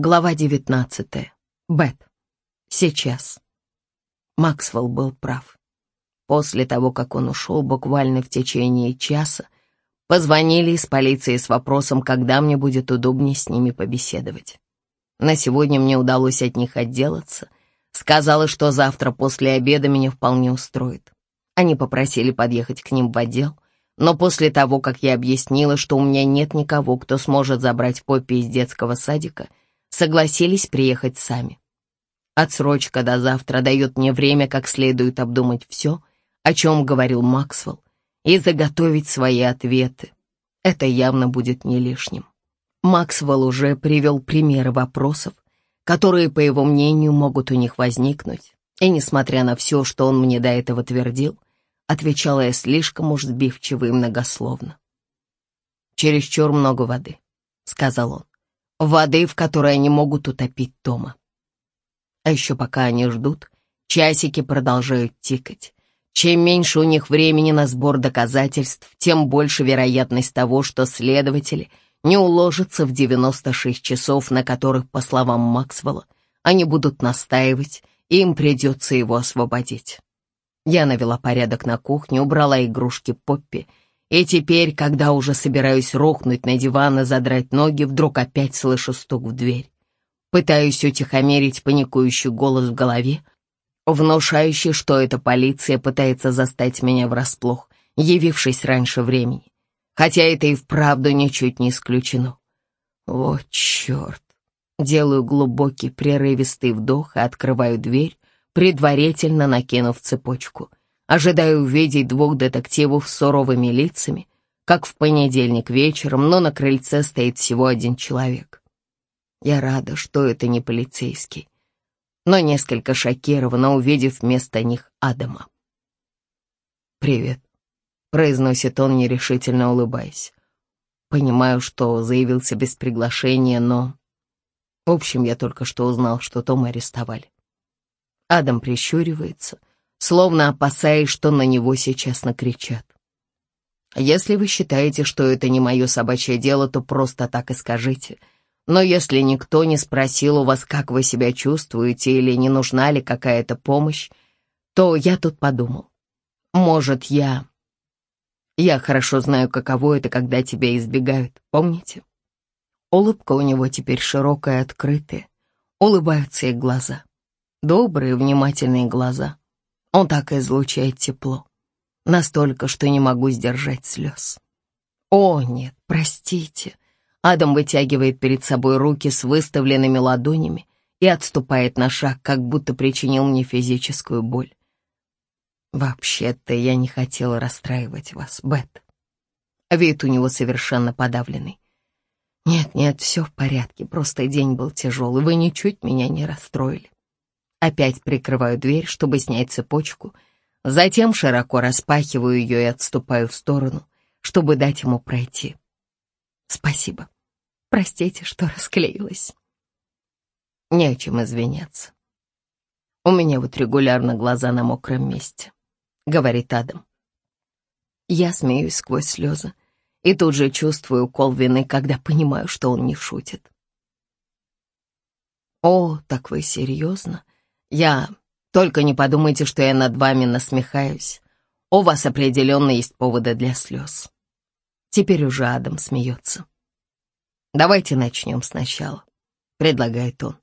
Глава 19. Бет. Сейчас. Максвелл был прав. После того, как он ушел буквально в течение часа, позвонили из полиции с вопросом, когда мне будет удобнее с ними побеседовать. На сегодня мне удалось от них отделаться. Сказала, что завтра после обеда меня вполне устроит. Они попросили подъехать к ним в отдел, но после того, как я объяснила, что у меня нет никого, кто сможет забрать Поппи из детского садика, согласились приехать сами. Отсрочка до завтра дает мне время как следует обдумать все, о чем говорил Максвелл, и заготовить свои ответы. Это явно будет не лишним. Максвелл уже привел примеры вопросов, которые, по его мнению, могут у них возникнуть, и, несмотря на все, что он мне до этого твердил, отвечала я слишком уж сбивчиво и многословно. «Чересчур много воды», — сказал он, — «воды, в которой они могут утопить Тома. А еще пока они ждут, часики продолжают тикать. Чем меньше у них времени на сбор доказательств, тем больше вероятность того, что следователи — не уложится в 96 часов, на которых, по словам Максвелла, они будут настаивать, и им придется его освободить. Я навела порядок на кухне, убрала игрушки Поппи, и теперь, когда уже собираюсь рухнуть на диван и задрать ноги, вдруг опять слышу стук в дверь. Пытаюсь утихомирить паникующий голос в голове, внушающий, что эта полиция пытается застать меня врасплох, явившись раньше времени хотя это и вправду ничуть не исключено. О, черт! Делаю глубокий прерывистый вдох и открываю дверь, предварительно накинув цепочку. Ожидаю увидеть двух детективов с суровыми лицами, как в понедельник вечером, но на крыльце стоит всего один человек. Я рада, что это не полицейский, но несколько шокирована, увидев вместо них Адама. «Привет», — произносит он, нерешительно улыбаясь. Понимаю, что заявился без приглашения, но... В общем, я только что узнал, что Тома арестовали. Адам прищуривается, словно опасаясь, что на него сейчас накричат. Если вы считаете, что это не мое собачье дело, то просто так и скажите. Но если никто не спросил у вас, как вы себя чувствуете или не нужна ли какая-то помощь, то я тут подумал. Может, я я хорошо знаю, каково это, когда тебя избегают, помните? Улыбка у него теперь широкая, открытая. Улыбаются и глаза. Добрые, внимательные глаза. Он так излучает тепло. Настолько, что не могу сдержать слез. О, нет, простите. Адам вытягивает перед собой руки с выставленными ладонями и отступает на шаг, как будто причинил мне физическую боль. «Вообще-то я не хотела расстраивать вас, Бет». Вид у него совершенно подавленный. «Нет-нет, все в порядке, просто день был тяжелый, вы ничуть меня не расстроили». Опять прикрываю дверь, чтобы снять цепочку, затем широко распахиваю ее и отступаю в сторону, чтобы дать ему пройти. «Спасибо. Простите, что расклеилась». Не о чем извиняться. У меня вот регулярно глаза на мокром месте говорит Адам. Я смеюсь сквозь слезы и тут же чувствую укол вины, когда понимаю, что он не шутит. «О, так вы серьезно? Я... Только не подумайте, что я над вами насмехаюсь. У вас определенно есть поводы для слез». Теперь уже Адам смеется. «Давайте начнем сначала», — предлагает он.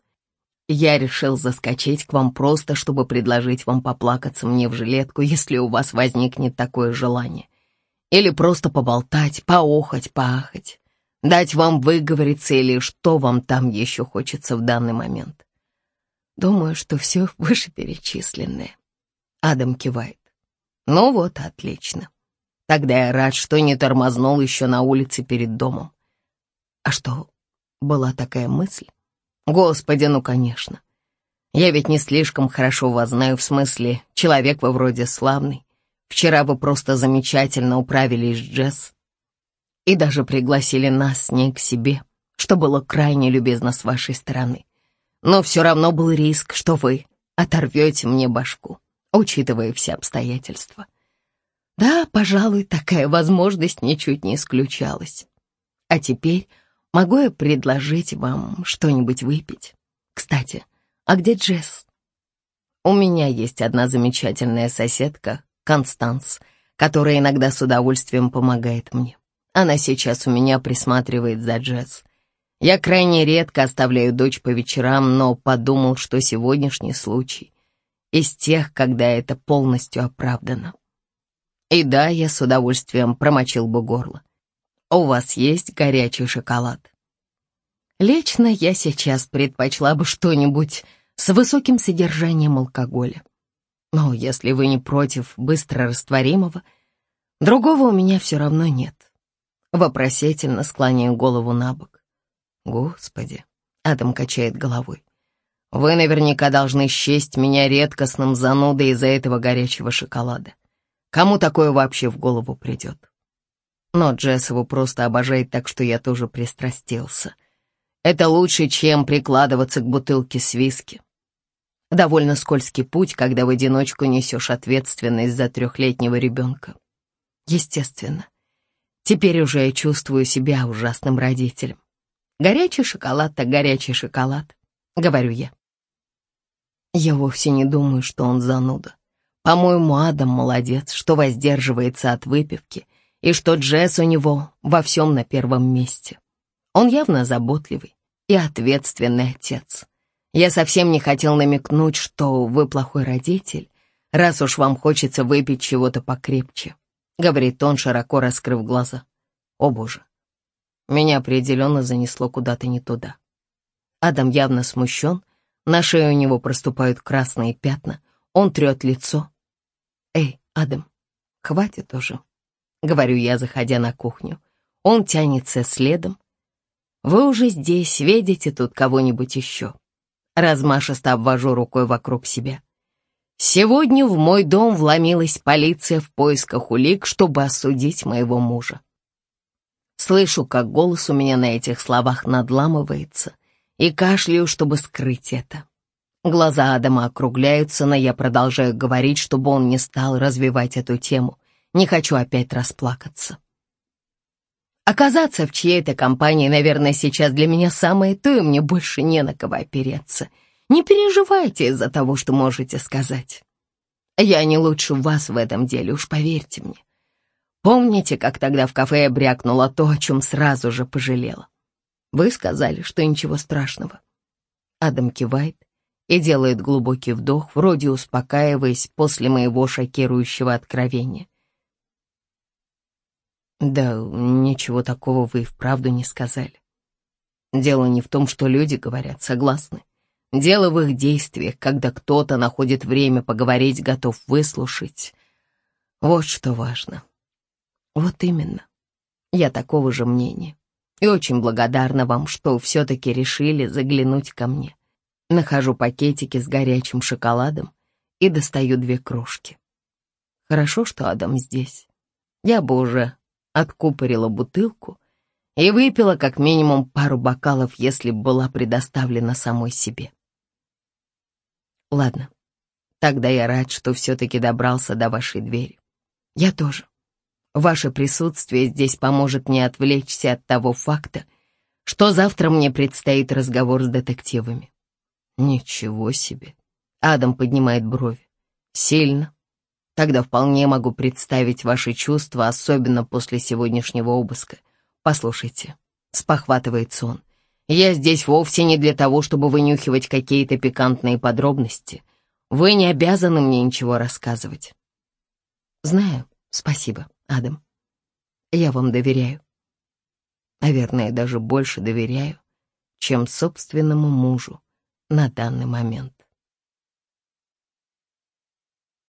Я решил заскочить к вам просто, чтобы предложить вам поплакаться мне в жилетку, если у вас возникнет такое желание. Или просто поболтать, поохать, поахать, дать вам выговориться или что вам там еще хочется в данный момент. Думаю, что все вышеперечисленное. Адам кивает. Ну вот, отлично. Тогда я рад, что не тормознул еще на улице перед домом. А что, была такая мысль? Господи, ну конечно. Я ведь не слишком хорошо вас знаю, в смысле, человек вы вроде славный. Вчера вы просто замечательно управились Джесс и даже пригласили нас с ней к себе, что было крайне любезно с вашей стороны. Но все равно был риск, что вы оторвете мне башку, учитывая все обстоятельства. Да, пожалуй, такая возможность ничуть не исключалась. А теперь Могу я предложить вам что-нибудь выпить? Кстати, а где Джесс? У меня есть одна замечательная соседка, Констанс, которая иногда с удовольствием помогает мне. Она сейчас у меня присматривает за Джесс. Я крайне редко оставляю дочь по вечерам, но подумал, что сегодняшний случай из тех, когда это полностью оправдано. И да, я с удовольствием промочил бы горло. У вас есть горячий шоколад? Лично я сейчас предпочла бы что-нибудь с высоким содержанием алкоголя. Но если вы не против быстро растворимого, другого у меня все равно нет. Вопросительно склоняю голову на бок. Господи, Адам качает головой. Вы наверняка должны счесть меня редкостным занудой из-за этого горячего шоколада. Кому такое вообще в голову придет? Но Джесс его просто обожает так, что я тоже пристрастился. Это лучше, чем прикладываться к бутылке с виски. Довольно скользкий путь, когда в одиночку несешь ответственность за трехлетнего ребенка. Естественно. Теперь уже я чувствую себя ужасным родителем. Горячий шоколад так горячий шоколад, говорю я. Я вовсе не думаю, что он зануда. По-моему, Адам молодец, что воздерживается от выпивки, и что Джесс у него во всем на первом месте. Он явно заботливый и ответственный отец. Я совсем не хотел намекнуть, что вы плохой родитель, раз уж вам хочется выпить чего-то покрепче», — говорит он, широко раскрыв глаза. «О боже, меня определенно занесло куда-то не туда». Адам явно смущен, на шее у него проступают красные пятна, он трет лицо. «Эй, Адам, хватит уже», — говорю я, заходя на кухню. Он тянется следом. «Вы уже здесь, видите тут кого-нибудь еще?» Размашисто обвожу рукой вокруг себя. Сегодня в мой дом вломилась полиция в поисках улик, чтобы осудить моего мужа. Слышу, как голос у меня на этих словах надламывается, и кашляю, чтобы скрыть это. Глаза Адама округляются, но я продолжаю говорить, чтобы он не стал развивать эту тему. Не хочу опять расплакаться. Оказаться в чьей-то компании, наверное, сейчас для меня самое то, и мне больше не на кого опереться. Не переживайте из-за того, что можете сказать. Я не лучше вас в этом деле, уж поверьте мне. Помните, как тогда в кафе я брякнула то, о чем сразу же пожалела? Вы сказали, что ничего страшного. Адам кивает и делает глубокий вдох, вроде успокаиваясь после моего шокирующего откровения. Да, ничего такого вы и вправду не сказали. Дело не в том, что люди говорят, согласны. Дело в их действиях, когда кто-то находит время поговорить, готов выслушать. Вот что важно. Вот именно. Я такого же мнения. И очень благодарна вам, что все-таки решили заглянуть ко мне. Нахожу пакетики с горячим шоколадом и достаю две кружки. Хорошо, что Адам здесь. Я бы уже откупорила бутылку и выпила как минимум пару бокалов, если б была предоставлена самой себе. Ладно, тогда я рад, что все-таки добрался до вашей двери. Я тоже. Ваше присутствие здесь поможет мне отвлечься от того факта, что завтра мне предстоит разговор с детективами. Ничего себе. Адам поднимает брови. Сильно. Тогда вполне могу представить ваши чувства, особенно после сегодняшнего обыска. Послушайте, спохватывается он, я здесь вовсе не для того, чтобы вынюхивать какие-то пикантные подробности. Вы не обязаны мне ничего рассказывать. Знаю, спасибо, Адам. Я вам доверяю. Наверное, даже больше доверяю, чем собственному мужу на данный момент.